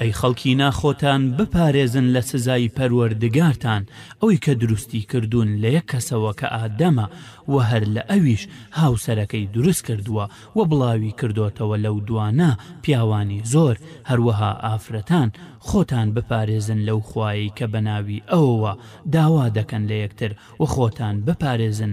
ئەی خەڵکینە خۆتان بپارێزن لە سزای پەروەردگارتان، ئەوی کە دروستی کردوون لە یەک کەسەوە کە ئادەمە وە هەر لە ئەویش هاوسەرەکەی دروست کردووە وە بڵاوی کردۆتەوە لەو دوانە پیاوانی زۆر، هەروەها ئافرەتان خۆتان بپارێزن لەو خوایەی کە بەناوی ئەوەوە داوا دەکەن لە یەکتر وە خۆتان بپارێزن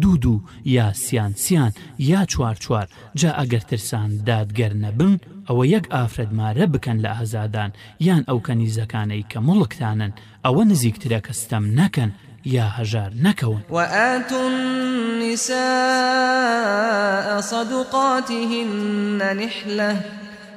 دوو دوو یا سیان سیان یا چوار چوار جا ئەگەر ترسان دادگەر نەبم ئەوە یەک ئافرەت مارە بکەن لە ئازادان یان ئەو کەنیزەکانەی کە موڵکتانن ئەوە نزیکترە کە ستەم نەکەن یا هەژار نەکەون. وآتوا النساء صدقاتهن نحلە،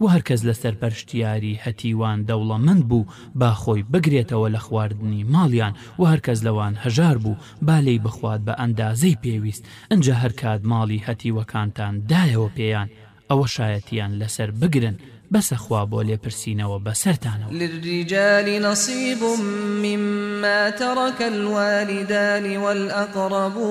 و هەرکەس لەسەر پەرشتیاری هەتیوان دەوڵەمەند بوو با خۆی بگرێتەوە لە خواردنی ماڵیان و هەرکەس لەوان هەژار بوو با لێی بخوات بە ئەندازەی پێویست ئنجا هەرکات ماڵی هەتیوەکانتان دایەوە پێیان ئەوە شایەتیان لەسەر بگرن بەسە خوا بۆ لێپرسینەوە بەسەرتانەوە. للرجال نصیب مما ترک الوالدان والاقربون.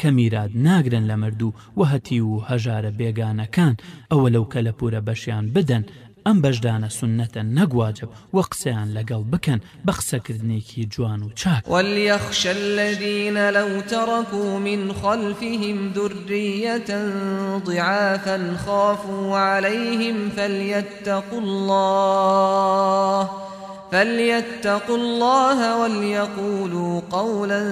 کە میرات ناگرن لە مردوو و هەتیو و هەژارە بێگانەکان، ئەوە لەو کەلەپوورە بەشیان بدەن، ئەم بەشدانە سوننەتە نەک واجب، و قسەیان لەگەڵ بکەن بە قسەکردنێکی جوان و چاک. وليخش الذین لو ترکو من خلفهم ذریە ضعافا خافوا علیهم فلیتقوا الله، فلیتقوا اللە ولیقولوا قولا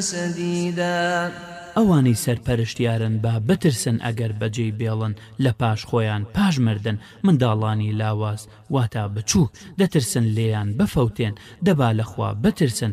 سدیدا. ئەوانەی سەرپەرشتیارن با بترسن ئەگەر بەجێی بێڵن لە پاش خۆیان پاش مردن منداڵانی لاواز واتا بچووک دەترسن لێیان بفەوتێن دەبا لە خوا بترسن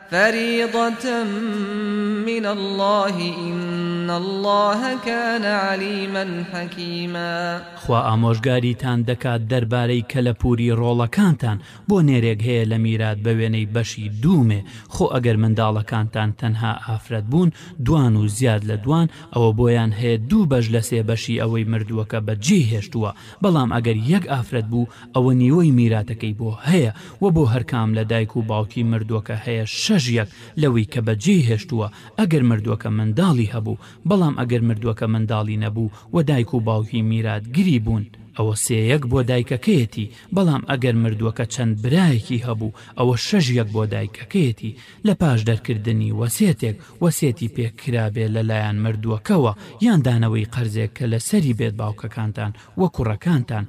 فریضە من اللە ان اللە کان علیما حکیما. خوا ئامۆژگاریتان دەکات دەربارەی کەلەپوری ڕۆڵەکانتان بۆ نێرێک هەیە لە میرات بە وێنەی بەشی دوو مێ خۆ ئەگەر منداڵەکانتان تەنها ئافرەت بوون دوان و زیاد لە دوان ئەوە بۆیان هەیە دوو بەش لە سێ بەشی ئەوەی مردووەکە بە جێی هێشتووە بەڵام ئەگەر یەک ئافرەت بوو ئەوە نیوەی میراتەکەی بۆ هەیە وە بۆ هەرکام لە دایک و باوکی مردووەکە هەیە شەش یەک لەوی کە بە جێی هێشتووە ئەگەر مردووەکە منداڵی هەبوو بەڵام ئەگەر مردووەکە منداڵی نەبوو وە دایک و باوکی میراتگری بوون ئەوە سێ یەک بۆ دایکەکەیەتی بەڵام ئەگەر مردووەکە چەند برایەکی هەبوو ئەوە شەش یەک بۆ دایکەکەیەتی لە پاش دەرکردنی وەسێتێک وەسێتی پێ کرابێ لە لایان مردووەکەوە یان دانەوەی قەرزێک کە لە سەری بێت باوکەکانتان وە کوڕەکانتان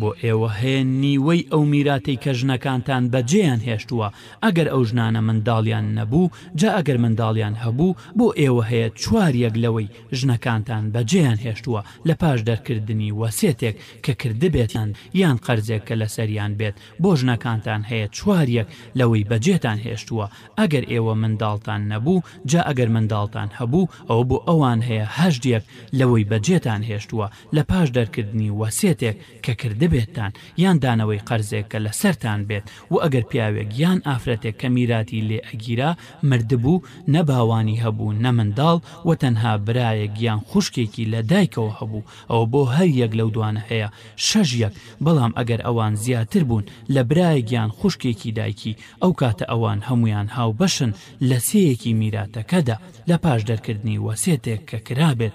بۆ ئێوە هەیە نیوەی ئەو میراتەی کە ژنەکانتان بە جێیان هێشتووە، ئەگەر ئەو ژنانە منداڵیان نەبوو، جا ئەگەر منداڵیان هەبوو، بۆ ئێوە هەیە چوار یەک لەوەی ژنەکانتان بە جێیان هێشتووە لە پاش دەرکردنی وەسێتێک کە کردبێتان یان قەرزێک کە لەسەریان بێت بۆ ژنەکانتان هەیە چوار یەک لەوەی بە جێتان هێشتووە ئەگەر ئێوە منداڵتان نەبوو، جا ئەگەر منداڵتان هەبوو، ئەوە بۆ ئەوان هەیە هەشت یەک لەوەی بە جێتان هێشتووە لە پاش دەرکردنی وەسێتێک کە کردبێتتان، یان دانەوەی قەرزێک کە لە سەرتان بێت، وە ئەگەر پیاوێک یان ئافرەتێک کە میراتی لێ ئەگیرا مردبوو، نە باوانی هەبوو نە منداڵ، وە تەنها برایەک یان خوشکێکی لە دایکەوە هەبوو، ئەوە بۆ هەر یەک لەو دوانە هەیە شەش یەک، بەڵام ئەگەر ئەوان زیاتر بوون لە برایەک یان خوشکێکی دایکی، ئەو کاتە ئەوان هەموویان هاوبەشن لە سێ یەکی میراتەکەدا، لە پاش دەرکردنی وەسێتێک کە کرابێت،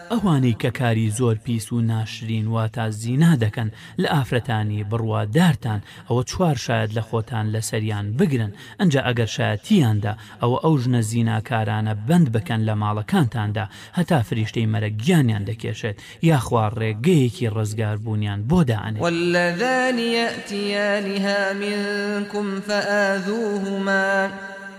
ئەوانەی کە کاری زۆر پیس و ناشرین واتا زینا دەکەن لە ئافرەتانی بڕوا دارتان ئەوە چوار شایەت لە خۆتان لەسەریان بگرن ئەنجا ئەگەر شایەتیان دا ئەوە ئەو ژنە زیناکارانە بەند بکەن لە ماڵەکانتاندا هەتا فریشتەی مەرەگ گیانیان دەکێشێت یاخوا ڕێگەیەکی ڕزگار بوونیان بۆ دانێت. واللذان یاتیانها منکم فآذوهما.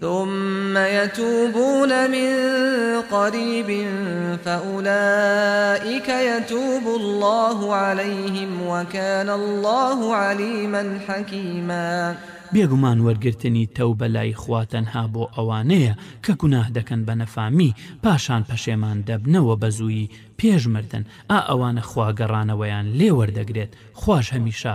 ثم یتوبون من قریب فاولئک یتوب الله علیهم وکان الله علیما حکیما. بێگومان وەرگرتنی تەوبە لای خوا تەنها بۆ ئەوانەیە کە گوناه دەکەن بە نەفامی پاشان پەشێمان دەبنەوە بە زوویی پێش مردن، ئا ئەوانە خوا گەڕانەوەیان لێ وەردەگرێت، خواش هەمیشە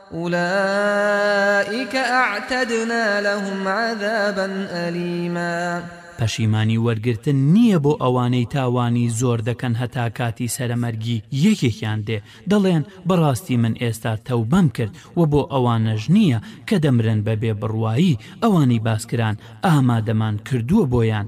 ئولائیک اعتدنا لهم عذابا الیما. پەشیمانی وەرگرتن نییە بۆ ئەوانەی تاوانی زۆر دەکەن هەتا کاتی سەرەمەرگی یەکێکیان دێ دەڵێن بەڕاستی من ئێستا تەوبەم کرد وە بۆ ئەوانەش نییە کە دەمرن بەبێ بڕوایی ئەوانەی باسکران ئامادەمان کردووە بۆیان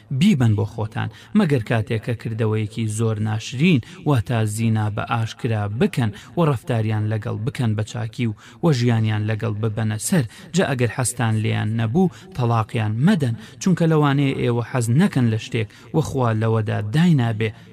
بیبەن بۆ خۆتان، مەگەر کاتێک کە کردەوەیەکی زۆر ناشرین واتە زینا بە ئاشکرا بکەن و ڕەفتاریان لەگەڵ بکەن بە چاکی و و ژیانیان لەگەڵ ببەنە سەر، جا ئەگەر حەزتان لێیان نەبوو تەڵاقیان مەدەن، چونکە لەوانەیە ئێوە حەز نەکەن لە شتێک و خوا لەوەدا داینابێ،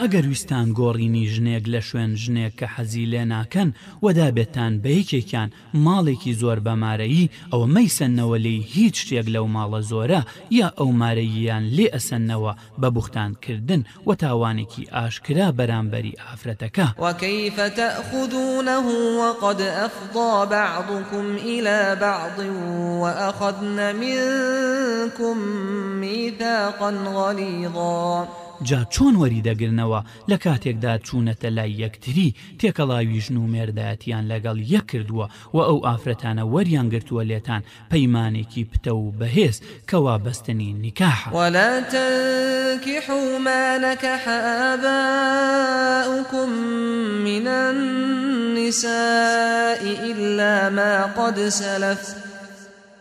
ئەگەر ویستتان گۆڕینی ژنێک لە شوێن ژنێک کە حەزی لێ ناکەن و دابێتتان بە یەکێکیان ماڵێکی زۆر بە مارەیی ئەوە مەیسەنەوە لێی هیچ شتێک لەو ماڵە زۆرە یا ئەو مارەییەیان لێ ئەسەنەوە بە بوختان کردن و تاوانێکی ئاشکرا بەرامبەری ئافرەتەکە. وکیف تأخذونه وقد افضی بعضکم الی بعض وأخذن منکم میثاقا غلیظا. جا چۆن وەری دەگرنەوە لە کاتێکدا چوونەتە لای یەکتری، تێکەڵاوی ژن و مێردایەتیان لەگەڵ یەک کردووە و ئەو ئافرەتانە وەریان گرتووە لێتان پەیمانێکی پتەو و بەهێز کە وابەستنی نیکاحە. ولا تنکحوا ما نکح آباؤکم من النساء الا ما قد سلف.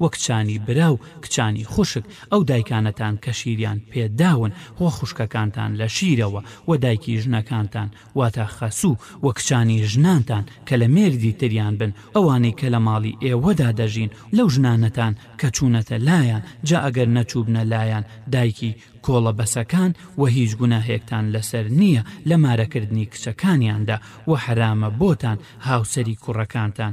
و کچانی برا و کچانی خوشک، ئەو دایکانەتان کە شیریان پێ داون، و خوشکەکانتان لە شیرەوە، و دایکی ژنەکانتان، واتە خەسو، و کچانی ژنانتان کە لە مێردی تریان بن، ئەوانەی کە لە ماڵی ئێوەدا دەژین، لەو ژنانەتان کە چوونەتە لایان، جا ئەگەر نەچووبنە لایان، دایکی کۆڵەبەسەکان، و هیچ گوناهێکتان لەسەر نییە لە مارەکردنی کچەکانیاندا، و حەرامە بۆتان هاوسەری کوڕەکانتان،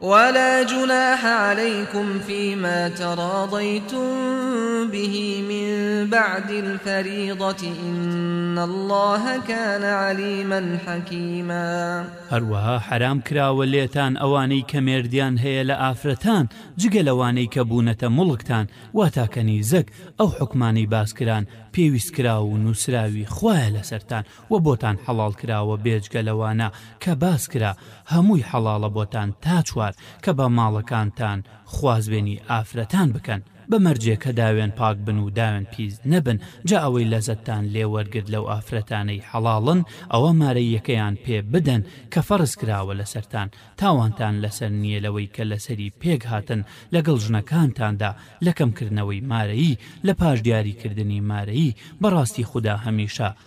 ولا جناح علیکم فیما تراضیتم به من بعد الفریضة ان الله کان علیما حکیما هەروەها حەرام کراوە لێتان ئەوانەی کە مێردیان هەیە لە ئافرەتان جگە لەوانەی کە بوونەتە موڵکتان واتا کەنیزەک ئەو حوکمانەی باسکران پێویست کراو و نووسراوی خوایە لەسەرتان وە بۆتان حەڵاڵ کراوە بێجگە لەوانە کە باس کرا هەمووی حەڵاڵە بۆتان تا چوار کە بە ماڵەکانتان خوازبێنی ئافرەتان بکەن بە مەرجێ کە داوێن پاک بن و داوێن پیس نەبن جا ئەوەی لەزەتتان لێ وەرگرت لەو ئافرەتانەی حەڵاڵن ئەوە مارەییەکەیان پێ بدەن کە فەڕز کراوە لەسەرتان تاوانتان لەسەر نیە لەوەی کە لەسەری پێک هاتن لەگەڵ ژنەکانتاندا لە کەم کردنەوەی مارەیی لە پاش دیاری کردنی مارەیی بەڕاستی خودا هەمیشە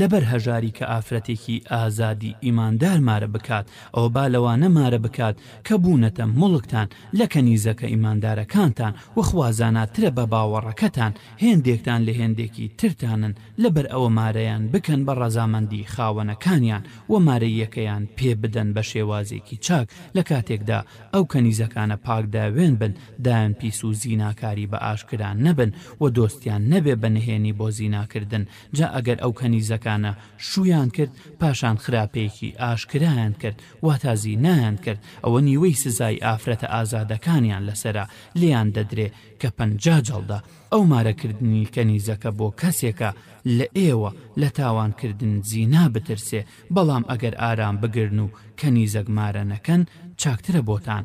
لەبەر هەژاری کە ئافرەتێکی ئازادی ئیماندار مارە بکات ئەوە با لەوانە مارە بکات کە بوونەتە موڵکتان لە کەنیزەکە ئیماندارەکانتان و خوا زاناترە بە باوەڕەکەتان هێندێکتان لە هێندێکی ترتانن لەبەر ئەوە مارەیان بکەن بە ڕەزامەندی خاوەنەکانیان و مارەییەکەیان پێ بدەن بە شێوازێکی چاک لە کاتێکدا ئەو کەنیزەکانە پاکداوێن بن داوێن پیس و زیناکاری بە ئاشکرا نەبن و دۆستیان نەبێ بە نهێنی بۆ زیناکردن جا ئەگەر ئەو کەنیزەکانە شوویان کرد پاشان خراپەیەکی ئاشکرایان کرد واتا زینایان کرد ئەوە نیوەی سزای ئافرەتە ئازادەکانیان لەسەرە لێیان دەدرێ کە پەنجا جەڵدە ئەو مارە کردنی کەنیزەکە بۆ کەسێکە لە ئێوە لە تاوان کردن زینا بترسێ بەڵام ئەگەر ئارام بگرن و کەنیزەک مارە نەکەن چاکترە بۆتان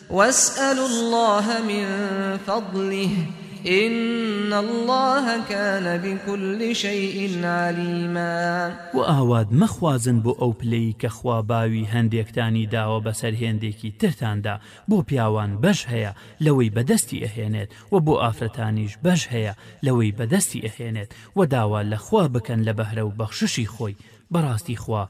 واسألوا اللە من فضلە ان اللە کان بکل شیء علیما و ئاوات مەخوازن بۆ ئەو پلەی کە خوا باوی هەندێکتانی داوە بەسەر هێندێکی ترتاندا بۆ پیاوان بەش هەیە لەوەی بەدەستی ئەهێنێت وە بۆ ئافرەتانیش بەش هەیە لەوەی بەدەستی ئەهێنێت وە داوا لە خوا بکەن لە بەهرە و بەخششی خۆی بەڕاستی خوا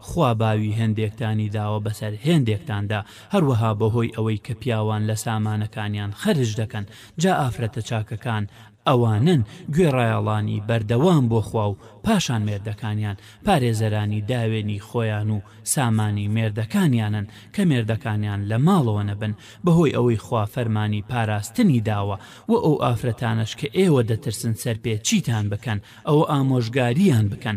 خوا باوی هێندێکتانی داوە بەسەر هێندێکتاندا، هەروەها بەهۆی ئەوەی کە پیاوان لە سامانەکانیان خەرج دەکەن، جا ئافرەتە چاکەکان ئەوانەن، گوێڕایەڵانی بەردەوام بۆ خوا و پاشان مێردەکانیان، پارێزەرانی داوێنی خۆیان و سامانی مێردەکانیانن، کە مێردەکانیان لە ماڵەوە نەبن، بەهۆی ئەوەی خوا فەرمانی پاراستنی داوە، وە ئەو ئافرەتانەش کە ئێوە دەترسن سەرپێچیتان بکەن، ئەوە ئامۆژگاریان بکەن،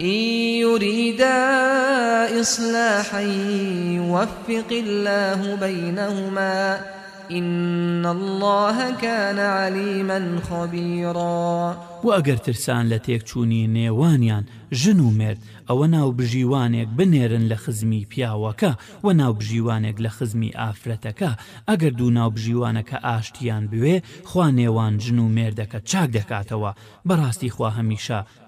ان یوریدا اصلاحا یوفق الله بینهما ان الله کان علیما خبیرا. وە ئەگەر ترسان لە تێکچوونی نێوانیان، ژن و مێرد، ئەوە ناوبژیوانێک بنێرن لە خزمی پیاوەکە و ناوبژیوانێک لە خزمی ئافرەتەکە، ئەگەر دوو ناوبژیوانەکە ئاشتیان بوێ، خوا نێوان ژن و مێردەکە چاک دەکاتەوە، بەڕاستی خوا هەمیشە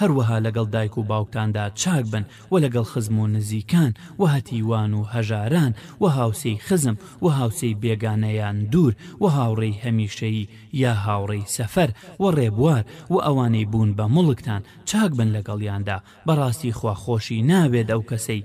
هەروەها لەگەڵ دایک و باوکتاندا چاک بن و لەگەڵ خزم و نزیکان و هەتیوان و هەژاران و هاوسێی خزم و هاوسێی بێگانە یان دوور و هاوڕێی هەمیشەیی یا هاوڕێی سەفەر و ڕێبوار و ئەوانەی بوون بە مڵکتان چاک بن لەگەڵیاندا بەڕاستی خوا خۆشی ناوێت ئەو کەسەی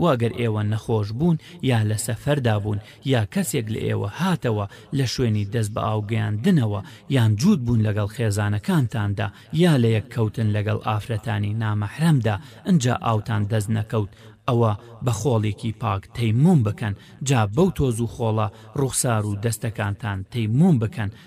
وە ئەگەر ئێوە نەخۆش بوون یا لە سەفەردا بوون یا کەسێک لە ئێوە هاتەوە لە شوێنی دەست بە ئاو گەیاندنەوە یان جووت بوون لەگەڵ خێزانەکانتاندا یا لە یەک کەوتن لەگەڵ ئافرەتانی نامەحرەمدا ئنجا ئاوتان دەست نەکەوت ئەوە بە خۆڵێکی پاک تەیموم بکەن جا بەو تۆز و خۆڵە ڕوخسار و دەستەکانتان تەیموم بکەن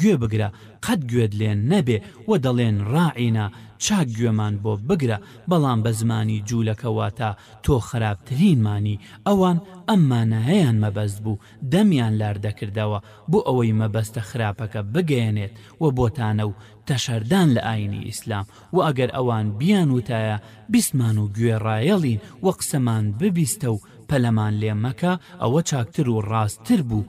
گوێ بگرە قەت گوێت لێ نەبێ وە دەڵێن ڕاعینا چاک گوێمان بۆ بگرە بەڵام بە زمانی جوولەکە واتە تۆ خراپترینمانی ئەوان ئەم مانایەیان مەبەست بوو دەمیان لار دەکردەوە بۆ ئەوەی مەبەستە خراپەکە بگەیەنێت وە بۆتانە و تەشەردان لە ئاینی ئیسلام وە ئەگەر ئەوان بیان وتایە بیستمان و گوێ ڕایەڵین وە قسەمان ببیستە و پەلەمان لێ مەکە ئەوە چاکتر و ڕاست تر بوو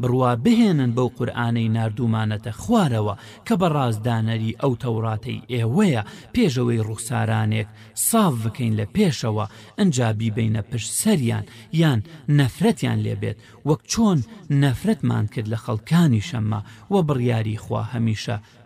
بڕوا بهێنن بەو قورئانەی ناردوومانەتە خوارەوە کە بە ڕاست دانەری ئەو تەوڕاتەی ئێوەیە پێش ئەوەی ڕوخسارانێک ساف بکەین لە پێشەوە ئنجا بیبەینە پشت سەریان یان نەفرەتیان لێ بێت وەک چۆن نەفرەتمان کرد لە خەڵکانی شەممە وە بڕیاری خوا هەمیشە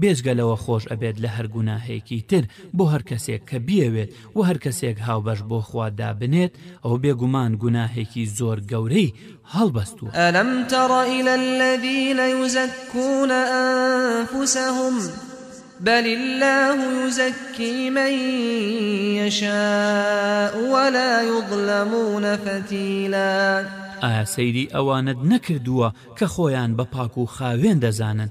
بێجگە لەوە خۆش ئەبێت لە هەر گوناهێکی تر بۆ هەر کەسێک کە بیەوێت وە هەر کەسێک هاوبەش بۆ خوا دابنێت ئەوە بێگومان گوناهێکی زۆر گەورەی هەڵبەستووە. الم تر الی الذین یزکون انفسهم بل الله یزکی من یشاء ولا یظلمون فتیلا. ئایا سەیری ئەوانەت نەکردووە کە خۆیان بە پاک و خاوێن دەزانن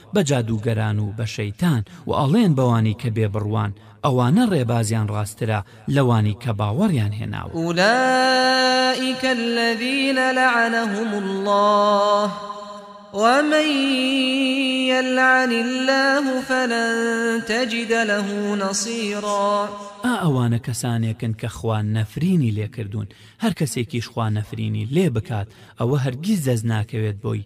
بە جادووگەران و بە شەیتان و ئەڵێن بەوانی کە بێ بڕوان، ئەوانە ڕێبازیان ڕاستترە لەوانی کە باوەڕیان هێناوە. اولئک الذین لعنهم اللە ومن یلعن اللە فلن تجد له نصیرا. ئا ئەوانە کەسانێکن کە خوا نەفرینی لێکردوون، هەر کەسێکیش خوا نەفرینی لێ بکات ئەوە هەرگیز دەست ناکەوێت بۆی،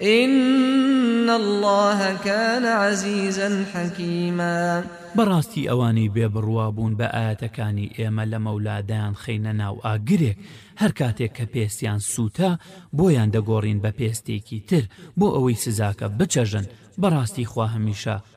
ان اللە کان عزیزا حکیما. بەڕاستی ئەوانەی بێ بڕوا بوون بە ئایەتەکانی ئێمە لە مەولا دەیانخەینە ناو ئاگرێک هەر کاتێک کە پێستیان سووتا بۆیان دەگۆڕین بە پێستێکی تر بۆ ئەوەی سزاکە بچەژن بەڕاستی خوا هەمیشە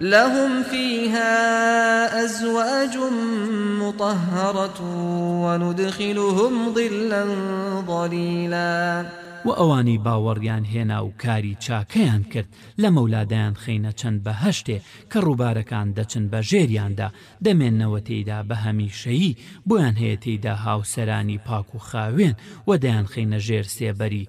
لهم فیها ازواج مطهرة وندخلهم ظلا ظلیلا. وە ئەوانەی باوەڕیان هێنا و کاری چاکەیان کرد لەمەولا دەیانخەینە چەند بەهەشتێ کە ڕووبارەکان دەچن بە ژێریاندا دەمێننەوە تێیدا بە هەمیشەیی بۆیان هەیە تێیدا هاوسەرانی پاک و خاوێن وە دەیانخەینە ژێر سێبەری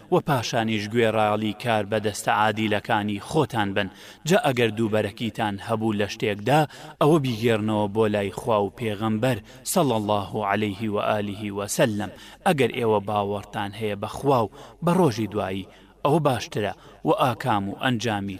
وە پاشانیش گوێڕایەڵی کاربەدەستە عادیلەکانی خۆتان بن، جا ئەگەر دووبەرەکیتان هەبوو لە شتێکدا ئەوە بیگێڕنەوە بۆ لای خوا و پێغەمبەر صلی اللە علیه و آله و سلم، ئەگەر ئێوە باوەڕتان هەیە بە خوا و بە ڕۆژی دوایی ئەوە باشترە، وە ئاکام و ئەنجامی.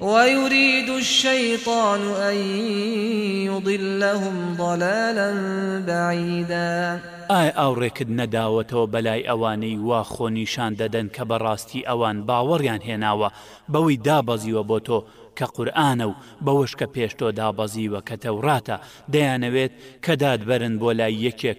ویرید الشیطان ان یضلهم ضلالا بعیدا. ئایا ئاوڕێکت نەداوەتەوە بەلای ئەوانەی وا خۆنیشان دەدەن کە بەڕاستی ئەوان باوەڕیان هێناوە بەوەی دابەزیوە بۆ تۆ کە قورئانە و بەوەش کە پێش تۆ دابەزیوە کە تەوراتە دەیانەوێت کە دادبەرن بۆ لای یەکێک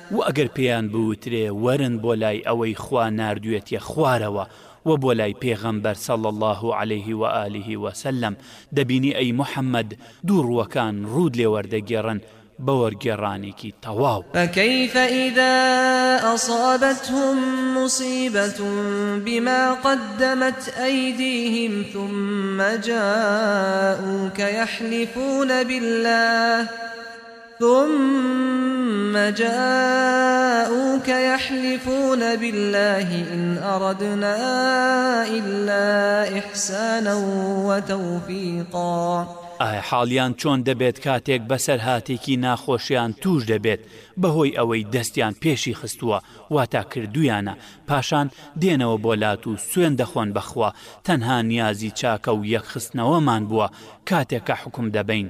وە ئەگەر پێیان بوترێ وەرن بۆ لای ئەوەی خوا ناردوێتیە خوارەوە وە بۆ لای پێغەمبەر صلی اللە علیه و آله و سلم دەبینی ئەی محمد دوو ڕووەکان ڕووت لێ وەردەگێڕن بە وەرگێڕانێکی تەواو. فکیف اذا اصابتهم مصیبە بما قدمت ایدیهم ثم جاءوک یحلفون باللە ثم جاءوک یحلفون باللە ان اردنا الا احسانا و توفیقا. ئایا حاڵیان چۆن دەبێت کاتێک بەسەرهاتێکی ناخۆشیان تووش دەبێت بەهۆی ئەوەی دەستیان پێشی خستووە واتا کردوویانە پاشان دێنەوە بۆ لات و سوێند دەخۆن بەخوا تەنها نیازی چاکە و یەکخستنەوەمان بووە کاتێک کە حوکم دەبەین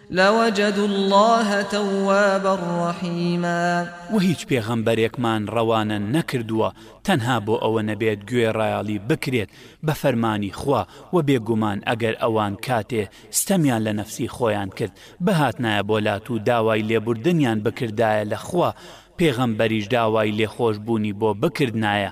لوجدوا اللە توابا رحیما. وە هیچ پێغەمبەرێکمان ڕەوانە نەکردووە تەنها بۆ ئەوە نەبێت گوێڕایەڵی بکرێت بە فەرمانی خوا، وە بێگومان ئەگەر ئەوان کاتێ ستەمیان لە نەفسی خۆیان کرد بهاتنایە بۆ لات و داوای لێبوردنیان بکردایە لە خوا پێغەمبەریش داوای لێخۆشبوونی بۆ بکردنایە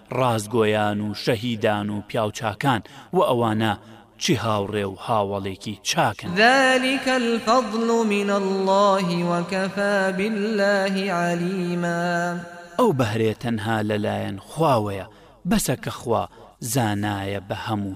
ڕاستگۆیان و شەهیدان و پیاوچاکان و ئەوانە چی هاوڕێ و هاوەڵێکی چاکن. ذلک الفضل من اللە وکفی باللە علیما. ئەو بەهرەیە تەنها لەلایەن خواوەیە بەسە کە خوا زانایە بە هەمو.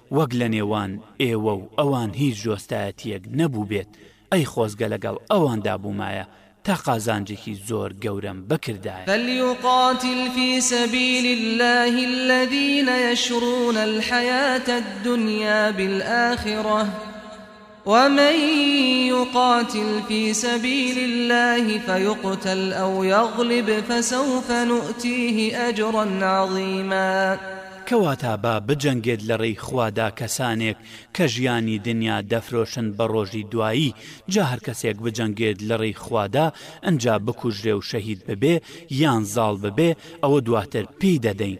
وەک لە نێوان ئێوە و ئەوان هیچ دۆستایەتییەک نەبووبێت، ئەی خۆزگە لەگەڵ ئەواندا بوومایە، تا قازانجێکی زۆر گەورەم بکردایە. فلیقاتل فی سبیل اللە الذین یشرون الحیاة الدنیا بالآخرە. ومن یقاتل فی سبیل اللە فیقتل او یغلب فسوف نوئتیه اجرا عظیما. کەواتە با بجەنگێت لە ڕێی خوادا کەسانێک کە ژیانی دنیا دەفرۆشن بە ڕۆژی دوایی، جا هەر کەسێک بجەنگێت لە ڕێی خوادا ئەنجا بکوژرێ و شەهید ببێ یان زاڵ ببێ ئەوە دواتر پێی دەدەین.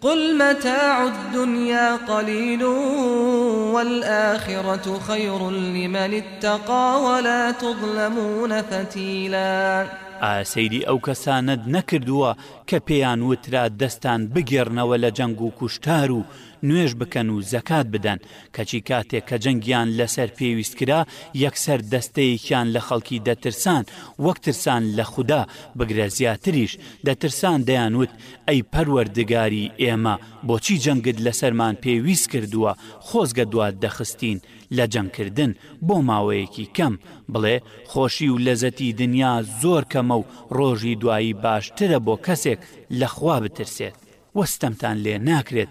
قل متاع الدنیا قلیل والآخرة خیر لمن اتقی ولا تظلمون فتیلا. ئایا سەیری ئەو کەسانەت نەکردووە کە پێیان وترا دەستان بگێڕنەوە لە جەنگ و کوشتار و نوێژ بکەن و زەکات بدەن، کەچی کاتێک کە جەنگیان لەسەر پێویست کرا یەکسەر دەستەیەکیان لە خەڵکی دەترسان وەک ترسان لە خودا، بگرە زیاتریش، دەترسان دەیانوت، ئەی پەروەردگاری ئێمە بۆچی جەنگت لەسەرمان پێویست کردووە خۆزگە دوات دەخستین لە جەنگکردن بۆ ماوەیەکی کەم، بڵێ خۆشی و لەزەتی دنیا زۆر کەمە و ڕۆژی دوایی باشترە بۆ کەسێک لە خوا بترسێت وە ستەمتان لێ ناکرێت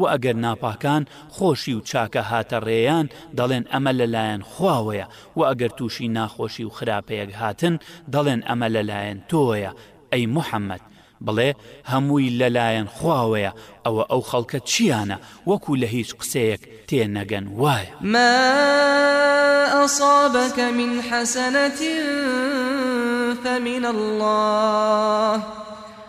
وە ئەگەر ناپاکان خۆشی و چاکە هاتە ڕێیان دەڵێن ئەمە لە لایەن خواوەیە وە ئەگەر توشی ناخۆشی و خراپەیەک هاتن دەڵێن ئەمە لە لایەن تۆوەیە ئەی موحەمەد بڵێ هەمووی لە لایەن خواوەیە ئەوە ئەو خەڵکە چیانە وەکو لە هیچ قسەیەک تێ نەگەن وایە. ما اصابک من حسنە فمن اللە.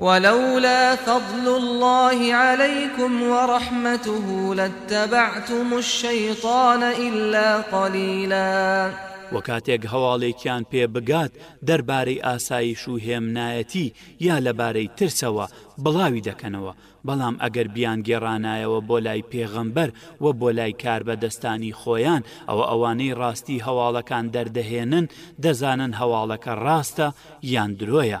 ولولا فضل الله علیکم ورحمته لاتبعتم الشیطان الا قلیلا. وە کاتێک هەواڵێکیان پێ بگات دەربارەی ئاسایش و هێمنایەتی یا لەبارەی ترسەوە بڵاوی دەکەنەوە بەڵام ئەگەر بیان گێڕانایەوە بۆ لای پێغەمبەر و بۆ لای کاربەدەستانی خۆیان ئەوە ئەوانەی ڕاستی هەواڵەکان دەردەهێنن دەزانن هەواڵەکە ڕاستە یان درۆیە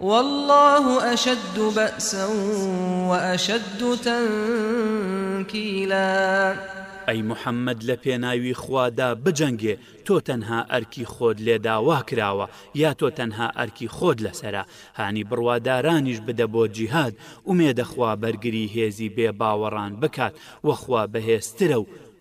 واللە اشد باسا و اشد تنکیلا. ئەی محمد لە پێناوی خوادا بجەنگێ تۆ تەنها ئەرکی خۆت لێ داوا کراوە یا تۆ تەنها ئەرکی خۆت لەسەرە هانی بڕوادارانیش بدە بۆ جیهاد ئومێدە خوا بەرگری هێزی بێ باوەڕان بکات وە خوا بەهێزترە و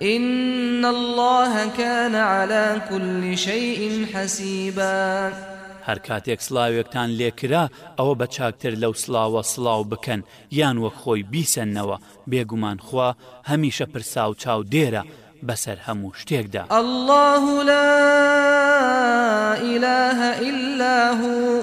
ان اللە کان علی کل شیء حسیبا. هەر کاتێک سڵاوێکتان لێ کرا ئەوە بە چاکتر لەو سڵاوە سڵاو بکەن یان وەک خۆی بیسەننەوە، بێگومان خوا هەمیشە پرسا و چاودێرە بەسەر هەموو شتێکدا. اللە لا الە الا هو.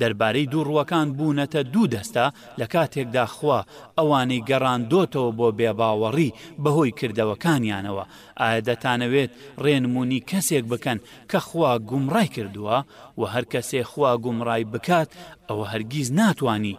دەربارەی دوو ڕووەکان بوونەتە دوو دەستە لە کاتێکدا خوا ئەوانەی گەڕاندۆتەوە بۆ بێباوەڕی بەهۆی کردەوەکانیانەوە، ئایا دەتانەوێت ڕێنمونی کەسێک بکەن کە خوا گومڕای کردووە؟ وە هەرکەسێ خوا گومڕای بکات ئەوە هەرگیز ناتوانی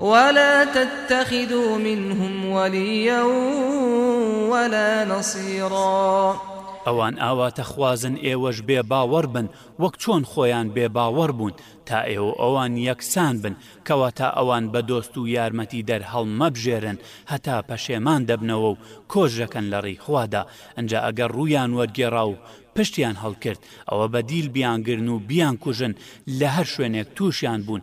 ولا تتخذوا منهم ولیا ولا نصیرا. ئەوان ئاواتەخوازن ئێوەش بێ باوەڕ بن وەک چۆن خۆیان بێ باوەڕ بوون تا ئێوەو ئەوان یەکسان بن کەواتە ئەوان بە دۆست و یارمەتی دەر هەڵمەبژێرن هەتا پەشێمان دەبنەوە و کۆجرەکەن لە ڕێی خوادا ئنجا ئەگەر ڕوویان وەرگێڕا و پشتیان هەڵکرد ئەوە بە دیل بیانگرن و بیانکوژن لە هەر شوێنێک تووشیان بوون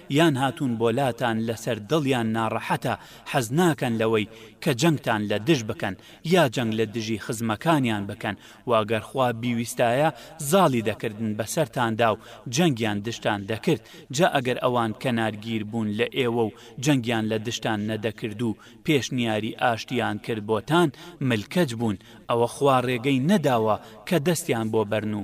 یان هاتوون بۆ لاتان لەسەر دڵیان ناڕەحەتە حەز ناکەن لەوەی کە جەنگتان لە دژ بکەن یا جەنگ لە دژی خزمەکانیان بکەن و ئەگەر خوا بیویستایە زاڵی دەکردن بەسەرتاندا و جەنگیان دژتان دەکرد جا ئەگەر ئەوان کەنارگیر بوون لە ئێوە و جەنگیان لە دژتان نەدەکرد و پێشنیاری ئاشتیان کرد بۆتان ملکەچ بوون ئەوە خوا ڕێگەی نەداوە کە دەستیان بۆ بەرن و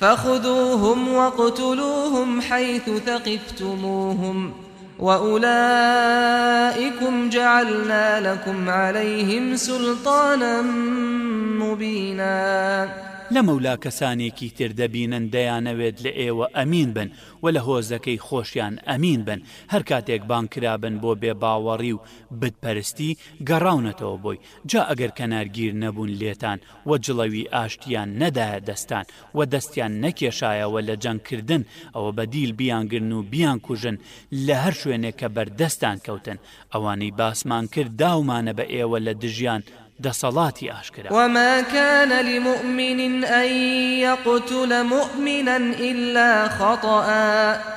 فخذوهم وقتلوهم حیث ثقفتموهم وأولئکم جعلنا لکم علیهم سلطانا مبینا. لە مەولا کەسانێکی تر دەبینن دەیانەوێت لە ئێوە ئەمین بن و لە هۆزەکەی خۆشیان ئەمین بن، هەر کاتێک بانگ کرابن بۆ بێ باوەڕی و بت پەرستی گەڕاونەتەوە بۆی، جا ئەگەر کەنارگیر نەبوون لێتان و جڵەوی ئاشتییان نەدایە دەستان و دەستیان نەکێشایەوە لە جەنگ کردن، ئەوە بە دیل بیانگرن و بیانکوژن لە هەر شوێنێک کە بەر دەستان کەوتن، ئەوانەی باسمان کرد داومانە بە ئێوە لە دژیان دەسەڵاتی ئاشکرا. وما کان لمومن ان یقتل مومنا الا خطا.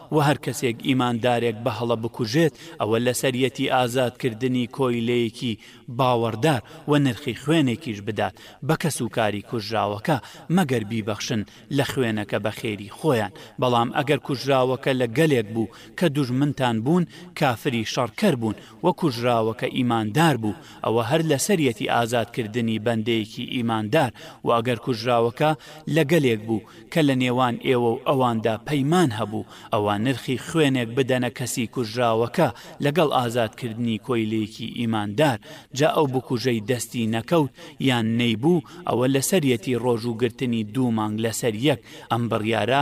وە هەر کەسێک ئیماندارێک بە هەڵە بکوژێت ئەوە لەسەریەتی ئازاد کردنی کۆیلەیەکی باوەڕدار وە نرخی خوێنێکیش بدات بە کەسوکاری کوژراوەکە مەگەر بیبەخشن لە خوێنەکە بە خێری خۆیان بەڵام ئەگەر کوژراوەکە لە گەلێک بوو کە دوژمنتان بوون کافری شەڕکەر بوون و کوژراوەکە ئیماندار بوو ئەوە هەر لەسەریەتی ئازاد کردنی بەندەیەکی ئیماندار و ئەگەر کوژراوەکە لە گەلێک بوو کە لە نێوان ئێوە و ئەواندا پەیمان هەبوو ئەوا نرخی خوێنێک بدەنە کەسی کوژراوەکە لەگەڵ ئازاد کردنی کۆیلەیەکی ئیماندار جا ئەو بکوژەی دەستی نەکەوت یان نەیبوو ئەوە لەسەریەتی ڕۆژوو گرتنی دوو مانگ لەسەر یەک ئەم بڕیارە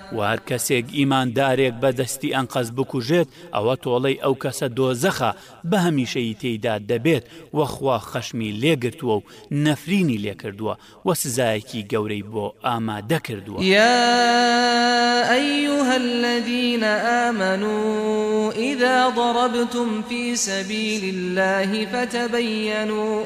وە هەر کەسێک ئیمان دارێک بە دەستی ئەنقەست بکوژێت ئەوە تۆڵەی ئەو کەسە دۆزەخە بە هەمیشەیی تێیدا دەبێت وە خوا خەشمی لێ گرتووە و نەفرینی لێ کردووە وە سزایەکی گەورەی بۆ ئامادە کردووە. یا ایها الذین آمنو اذا ضربتم فی سبیل اللە فتبینوا.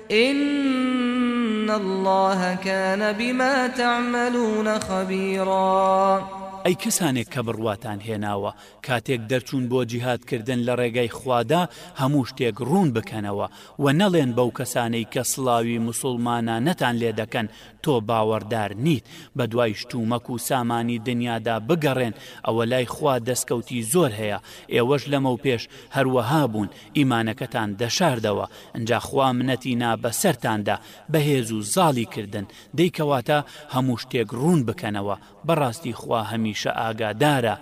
ان اللە کان بما تعملون خبیرا. ئەی کەسانێک کە بڕواتان هێناوە کاتێک دەرچوون بۆ جیهاد کردن لە ڕێگای خوادا هەموو شتێک ڕوون بکەنەوە وە نەڵێن بەو کەسانەی کە سڵاوی موسوڵمانانەتان لێ دەکەن تۆ باوەڕدار نیت بەدوای شتومەک و سامانی دنیادا بگەڕێن ئەوە لای خوا دەسکەوتی زۆر هەیە ئێوەش لەمەو پێش هەروەها بوون ئیمانەکەتان دەشاردەوە ئنجا خوا منەتی نا بەسەرتاندا بەهێز و زاڵی کردن دەی کەواتە هەموو شتێک ڕوون بکەنەوە بەڕاستی خوا هەمیشە ئاگادارە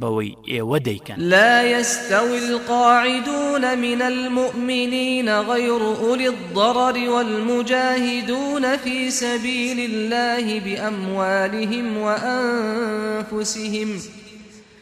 بەوەی ئێوە دەیکەن. لا یستوی القاعدون من المومنین غیر اولی الضرر والمجاهدون فی سبیل الله باموالهم وانفسهم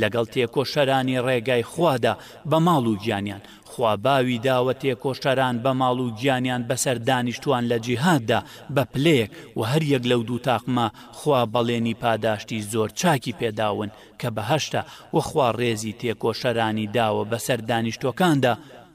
لەگەڵ تێکۆشەرانی ڕێگای خوادا بە ماڵ و گیانیان، خوا باوی داوە تێکۆشەران بە ماڵ و گیانیان بەسەر دانیشتوان لە جیهاددا بە پلەیەک و هەر یەک لەو دوو تاقمە خوا بەڵێنی پاداشتی زۆر چاکی پێداون کە بەهەشتە و خوا ڕێزی تێکۆشەرانی داوە بەسەر دانیشتوەکاندا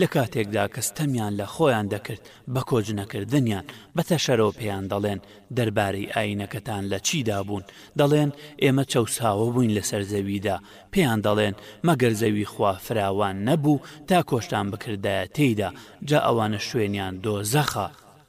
لە کاتێکدا کە ستەمیان لە خۆیان دەکرد بە کۆچ نەکردنیان، بە تەشەرەوە پێیان دەڵێن، دەربارەی ئایینەکەتان لە چیدا بوون؟ دەڵێن، ئێمە چەوساوە بووین لەسەر زەویدا. پێیان دەڵێن، مەگەر زەوی خوا فراوان نەبوو تا کۆچتان بکردایە تێیدا، جا ئەوانە شوێنیان دۆزەخە.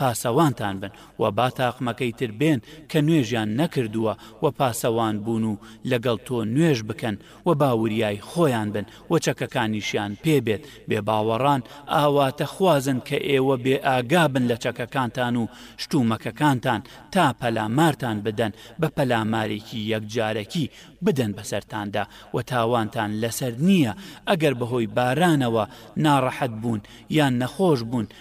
پاسەوانتان بن و با تاقمەکەی تر بێن کە نوێژیان نەکردووە و پاسەوان بوون و لەگەڵ تۆ نوێژ بکەن و با وریای خۆیان بن و چەکەکانیشیان پێ بێت، بێباوەڕان ئاواتە خوازن کە ئێوە بێ ئاگا بن لە چەکەکانتان و شتومەکەکانتان تا پەلامارتان بدەن بە پەلامارێکی یەکجارەکی بدەن بەسەرتاندا و تاوانتان لەسەر نییە ئەگەر بەهۆی بارانەوە ناڕەحەت بوون یان نەخۆش بوون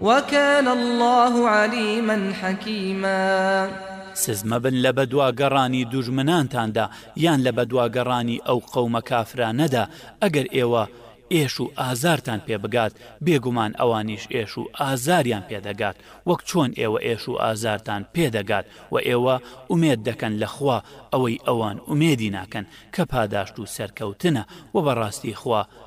وکان اللە علیما حکیما. سست مەبن لە بەدوا گەڕانی دوژمنانتاندا یان لە بەدوا گەڕانی ئەو قەومە کافرانەدا ئەگەر ئێوە ئێش و ئازارتان پێ بگات بێگومان ئەوانیش ئێش و ئازاریان پێ دەگات وەک چۆن ئێوە ئێش و ئازارتان پێ دەگات وە ئێوە ئومێد دەکەن لە خوا ئەوەی ئەوان ئومێدی ناکەن کە پاداشت و سەرکەوتنە وە بەڕاستی خوا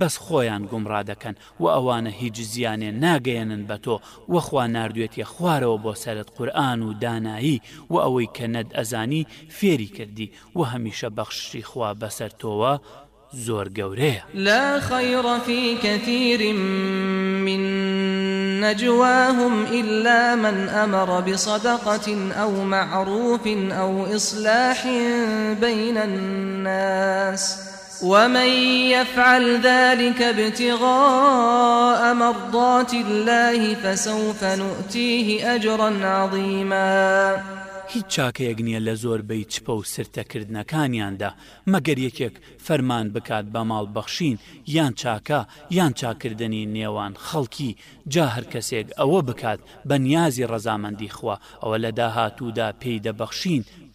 بەس خۆیان گومڕا دەکەن وە ئەوانە هیچ زیانێ ناگەیەنن بە تۆ وە خوا ناردوێتیە خوارەوە بۆ سەرت قورئان و دانایی وە ئەوەی کە نەت ئەزانی فێری کردی وە هەمیشە بەخششی خوا بەسەر تۆوە زۆر گەورەیە. لا خیر فی کثیر من نجواهم الا من امر بصدقة او معروف او اصلاح بین الناس. ومن یفعل ذلک ابتغاء مرضات الله فسوف نوتیه اجرا عظیما. هیچ چاکەیەک نیە لە زۆربەی چپە و سرتە کردنەکانیاندا مەگەر یەکێک فەرمان بکات بە ماڵ بەخشین یان چاکە یان چاکردنی نێوان خەڵکی جا هەرکەسێک ئەوە بکات بە نیازی ڕەزامەندی خوا ئەوە لە داهاتوودا پێی دەبەخشین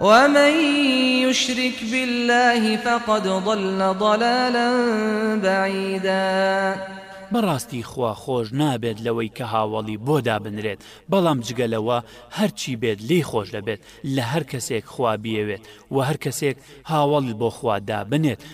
ومن یشرک باللە فقد ضل ضلالا بعیدا. بەڕاستی خوا خۆش نابێت لەوەی کە هاوەڵی بۆ دابنرێت، بەڵام جگە لەوە هەرچی بێت لێی خۆش دەبێت لە هەر کەسێک خوا بیەوێت، وە هەر کەسێک هاوەڵی بۆ خوا دابنێت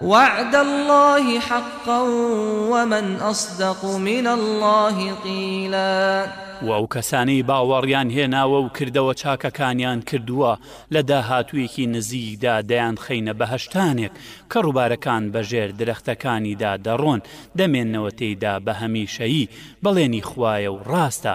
وعد اللە حقا ومن اصدق من اللە قیلا. وە ئەو کەسانەی باوەڕیان هێناوە و کردەوە چاکەکانیان کردووە لە داهاتوویەکی نزیکدا دەیانخەینە بەهەشتانێک کە ڕووبارەکان بەژێر درەختەکانیدا دەڕۆن دەمێنەوە تێیدا بە هەمیشەیی، بەڵێنی خوایە و ڕاستە.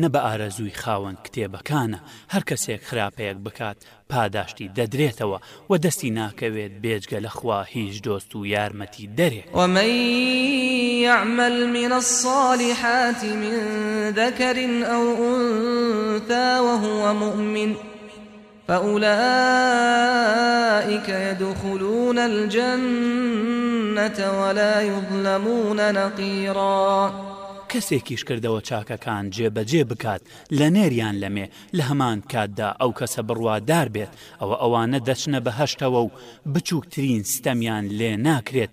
نە بە ئارەزووی خاوەن کتێبەکانە، هەر کەسێک خراپەیەک بکات پاداشتی دەدرێتەوە و دەستی ناکەوێت بێجگە لە خوا هیچ دۆست و یارمەتی دەرێک. ومن یعمل من الصالحات من ذکر او انثی وهو مؤمن، فأولئیک یدخلون الجنة ولا یظلمون نقیرا کەسێکیش کردەوە چاکەکان جێ بەجێ بکات لە نێر یان لە مێ لە هەمان کاتدا ئەو کەسە بڕوادار بێت ئەوە ئەوانە دەچنە بەهەشتەوە و بچووکترین ستەمیان لێ ناکرێت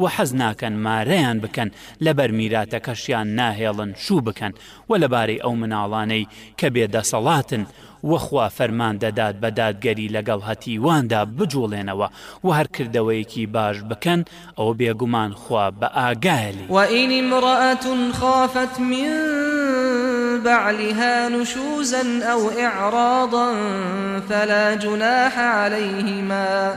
وە حەز ناکەن مارەیان بکەن لەبەر میراتەکەشیان ناهێڵن شوو بکەن، وە لەبارەی ئەو مناڵانەی کە بێ دەسەڵاتن وە خوا فەرمان دەدات بە دادگەری لەگەڵ هەتیواندا بجوڵێنەوە وە هەر کردەوەیەکی باش بکەن ئەوە بێگومان خوا بە ئاگایە لێی. وإن امرأة خافت من بعلها نشوزا أو إعراضا فلا جناح عليهما،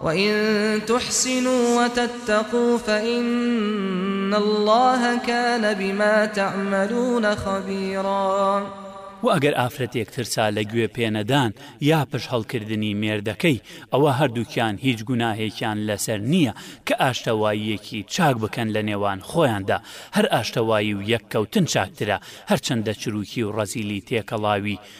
وَإِن تُحْسِنُوا وَتَتَّقُوا فَإِنَّ اللَّهَ کَانَ بِمَا تَعْمَلُونَ خَبِیرًا. وە ئەگەر ئافرەتێک ترسا لە گوێ پێنەدان یا پشت هەڵکردنی مێردەکەی ئەوا هەردووکیان هیچ گوناهێکیان لەسەر نییە کە ئاشتەواییەکی چاک بکەن لە نێوان خۆیاندا هەر ئاشتەوایی و یەک کەوتن چاکترە هەرچەندە چروکی و ڕەزیلی تێکەڵاوی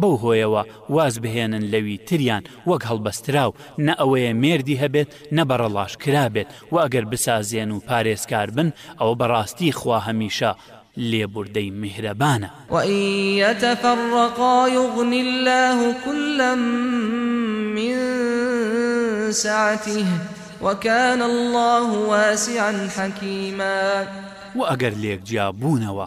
بەو هۆیەوە واز بهێنن لەوی تریان وەک هەڵبەستراو، نە ئەوەیە مێردی هەبێت نە بەڕەڵاش کرابێت، وە ئەگەر بسازێن و پارێزکار بن ئەوە بەڕاستی خوا هەمیشە لێبوردەی میهرەبانە. وان یتفرقا یغنی اللە کلا من سعته وکان اللە واسعا حکیما. وە ئەگەر لێک جیا بوونەوە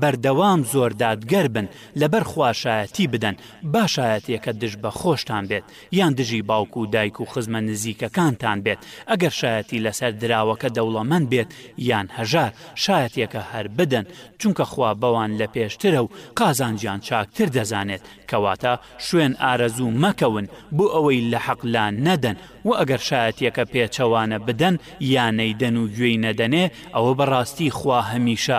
بەردەوام زۆر دادگەر بن لەبەر خوا شایەتی بدەن با شایەتیەکە دژ بە خۆشتان بێت یان دژی باوک و دایک و خزمە نزیکەکانتان بێت ئەگەر شایەتی لەسەر دراوەکە دەوڵەمەند بێت یان هەژار شایەتیەکە هەر بدەن چونکە خوا بەوان لە پێشترە و قازانجیان چاکتر دەزانێت کەواتە شوێن ئارەزوو مەکەون بۆ ئەوەی لە حەق لا نەدەن وە ئەگەر شایەتیەکە پێچەوانە بدەن یا نەیدەن و گوێی نەدەنێ ئەوە بەڕاستی خوا هەمیشە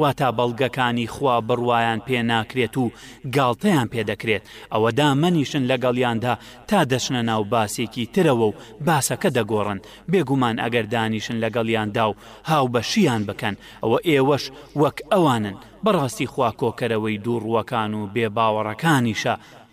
واتا بەڵگەکانی خوا بڕوایان پێ ناکرێت و گاڵتەیان پێ دەکرێت، ئەوە دامەنیشن لەگەڵیاندا تا دەچنە ناو باسێکی ترەوە و باسەکە دەگۆڕن، بێگومان ئەگەر دانیشن لەگەڵیاندا و هاوبەشییان بکەن، ئەوە ئێوەش وەک ئەوانن، بەڕاستی خوا کۆکەرەوەی دووڕووەکان و بێباوەڕەکانیشە،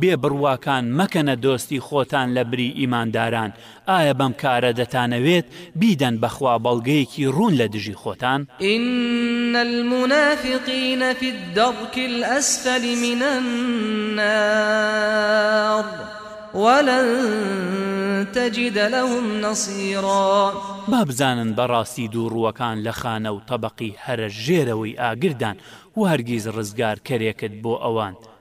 بێ بڕواکان مەکەنە دۆستی خۆتان لە بری ئیمانداران، ئایا بەم کارە دەتانەوێت بیدەن بە خوا بەڵگەیەکی ڕوون لە دژی خۆتان؟ ان المنافقین فی الدرک الاسفل من النار ولن تجد لهم نصیرا. با بزانن بەڕاستی دووڕووەکان لە خانە و تەبەقی هەرە ژێرەوەی ئاگردان و هەرگیز ڕزگارکەرێکت بۆ ئەوان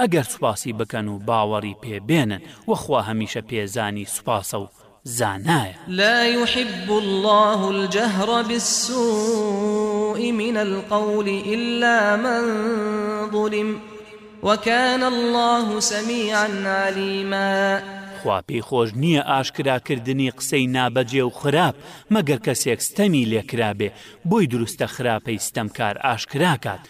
ئەگەر سوپاسی بکەن و باوەڕی پێ بێنن وە خوا هەمیشە پێزانی سوپاسە و زانایە. لا یحب اللە الجهر بالسوء من القول الا من ظلم وکان اللە سمیعا علیما. خوا پێی خۆش نییە ئاشکرا کردنی قسەی نابەجێ و خراپ مەگەر کەسێک ستەمی لێکرابێ بۆی دروستە خراپەی ستەمکار ئاشکرا کات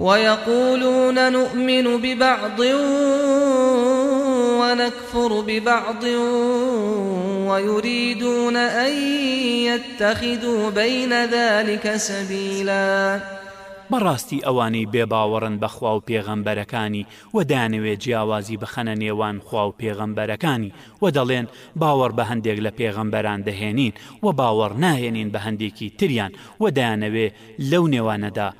ویقولون نومن ببعض ونکفر ببعض ویریدون ان یتخذوا بین ذلک سبیلا. بەڕاستی ئەوانەی بێ باوەڕن بە خوا و پێغەمبەرەکانی وە دەیانەوێت جیاوازی بخەنە نێوان خوا و پێغەمبەرەکانی وە دەڵێن باوەڕ بە هەندێک لە پێغەمبەران دەهێنین وە باوەڕ ناهێنین بە هەندێکی تریان وە دەیانەوێت لەو نێوانەدا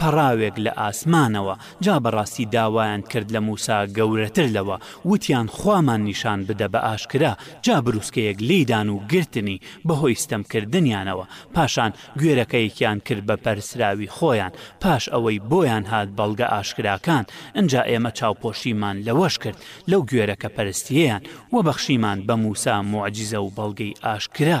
پەڕاوێک لە ئاسمانەوە، جا بەڕاستی داوایان کرد لە موسا گەورەتر لەوە، وتیان خوامان نیشان بدە بە ئاشکرا، جا بروسکەیەک لێی دان و گرتنی، بەهۆی ستەمکردنیانەوە، پاشان گوێرەکەیەکیان کرد بە پەرسراوی خۆیان، پاش ئەوەی بۆیان هات بەڵگە ئاشکراکان، ئنجا ئێمە چاوپۆشیمان لەوەش کرد، لەو گوێرەکە پەرستیەیان، وە بەخشیمان بە موسا موعجیزە و بەڵگەی ئاشکرا.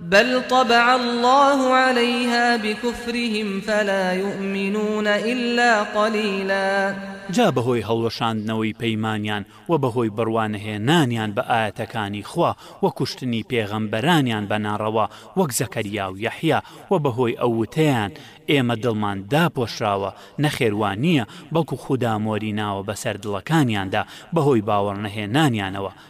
بل طبع اللە علیها بکفرهم فلا یومنون الا قلیلا. جا بەهۆی هەڵوەشاندنەوەی پەیمانیان و بەهۆی بڕوانەهێنانیان بە ئایەتەکانی خوا و کوشتنی پێغەمبەرانیان بە ناڕەوا وەک زەکەریا و یەحیا و بەهۆی ئەو وتەیان ئێمە دڵمان داپۆشراوە نەخێر وا نییە بەڵکو خودا مۆری ناوە بەسەر دڵەکانیاندا بەهۆی باوەڕنەهێنانیانەوە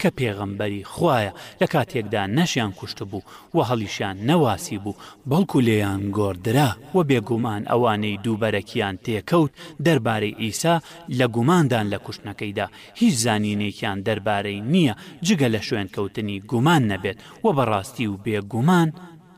کە پێغەمبەری خوایە لە کاتێکدا نەشیان کوشتبوو وە هەڵیشیان نەواسیبوو بەڵکو لێیان گۆڕدرا، وە بێگومان ئەوانەی دووبەرەکیان تێکەوت دەربارەی عیسی لە گوماندان لە کوشتنەکەیدا هیچ زانینێکیان دەربارەی نییە جگە لە شوێنکەوتنی گومان نەبێت وە بەڕاستی و بێگومان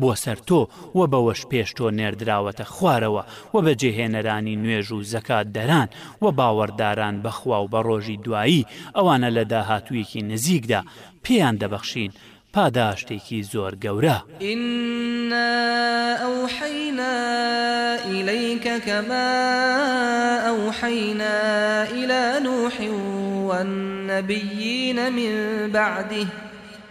بۆ سەر تۆ و بەوەش پێش تۆ نێردراوەتە خوارەوە و بەجێهێنەرانی نوێژ و زەکات دەران و باوەڕداران بە خوا و بە ڕۆژی دوایی ئەوانە لە داهاتوویەکی نزیکدا پێیان دەبەخشین پاداشتێکی زۆر گەورە. ئینا ئەوحەینا ئیلەیک کەما ئەوحەینا ئیلا نوح والنبیین من بعدە.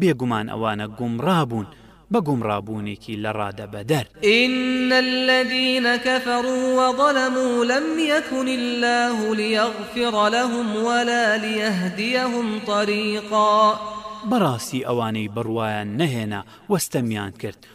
بێگومان ئەوانە گومڕا بوون بە گومڕا بوونێکی لە ڕادە بەدەر. ان الذین کفروا وظلموا لم یکن اللە لیغفر لهم ولا لیهدیهم طریقا. بەڕاستی ئەوانەی بڕوایان نەهێنا و ستەمیان کرد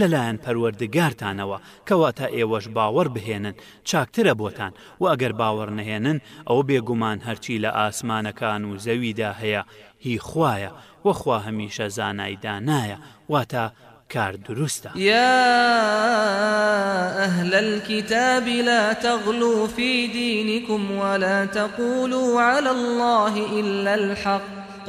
لەلایەن پەروەردگارتانەوە، کەواتە ئێوەش باوەڕ بهێنن، چاکترە بۆتان، وە ئەگەر باوەڕ نەهێنن، ئەوە بێگومان هەرچی لە ئاسمانەکان و زەویدا هەیە هی خوایە، وە خوا هەمیشە زانای دانایە، واتە کار دروستە. یا اهل الکتاب لا تغلوا فی دینکم ولا تقولوا علی اللە الا الحق،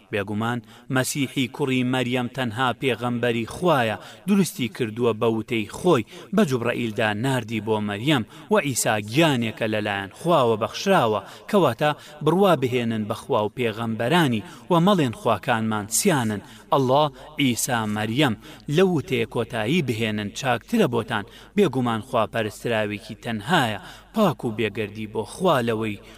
بێگومان مەسیحی کوڕی مەریەم تەنها پێغەمبەری خوایە دروستی کردووە بە وتەی خۆی بە جوبڕەئیلدا ناردی بۆ مەریەم وە عیسا گیانێکە لەلایەن خواوە بەخشراوە کەواتە بڕوا بهێنن بە خوا و پێغەمبەرانی وە مەڵێن خواکانمان سیانن اللە عیسا مەریەم لەو وتەیە کۆتایی بهێنن چاکترە بۆتان بێگومان خوا پەرستراوێکی تەنهایە پاک و بێگەردی بۆ خوا لەوەی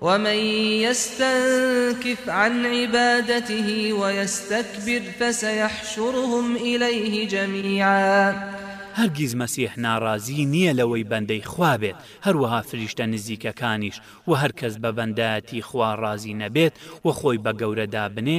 ومن یستنکف عن عبادته ویستکبر فسیحشرهم الیه جمیعا. هەرگیز مەسیح ناڕازی نییە لەوەی بەندەی خوا بێت، هەروەها فریشتە نزیکەکانیش، وە هەرکەس بە بەندایەتی خوا ڕازی نەبێت و خۆی بە گەورە دابنێ،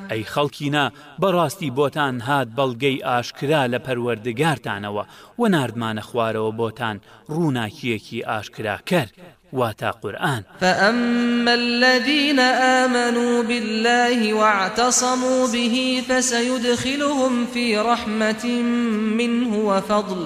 ئەی خەڵکینە بەڕاستی بۆتان هات بەڵگەی ئاشکرا لە پەروەردگارتانەوە و ناردمانە خوارەوە بۆتان ڕووناکییەکی ئاشکراکەر، واتە قورئان. فاما الذین آمنوا باللە واعتصموا به فسیدخلهم فی رحمة منه وفضل.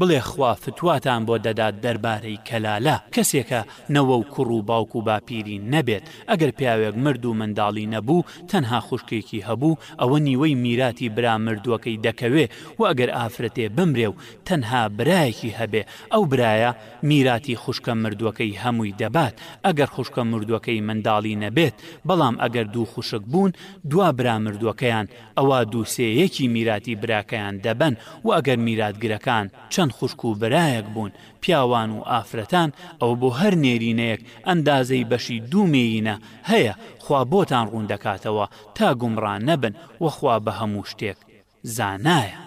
بڵێ خوا فتواتان بۆ دەدات دەربارەی کەلالە کەسێکە نەوە و کوڕ و باوک و باپیری نەبێت ئەگەر پیاوێک مرد و منداڵی نەبوو تەنها خوشکێکی هەبوو ئەوە نیوەی میراتی برا مردوەکەی دەکەوێ و ئەگەر ئافرەتێ بمرێ و تەنها برایەکی هەبێ ئەو برایە میراتی خوشکە مردوەکەی هەمووی دەبات ئەگەر خوشکە مردوەکەی منداڵی نەبێت بەڵام ئەگەر دوو خوشک بوون دوا برا مردوەکەیان ئەوا دوو سێ یەکی میراتی براکەیان دەبەن و ئەگەر میراتگرەکان چەند خوشک و برایەک بوون پیاوان و ئافرەتان ئەوە بۆ هەر نێرینەیەک ئەندازەی بەشی دوو مێینە هەیە خوا بۆتان ڕوون دەکاتەوە تا گومڕا نەبن وە خوا بە هەموو شتێک زانایە.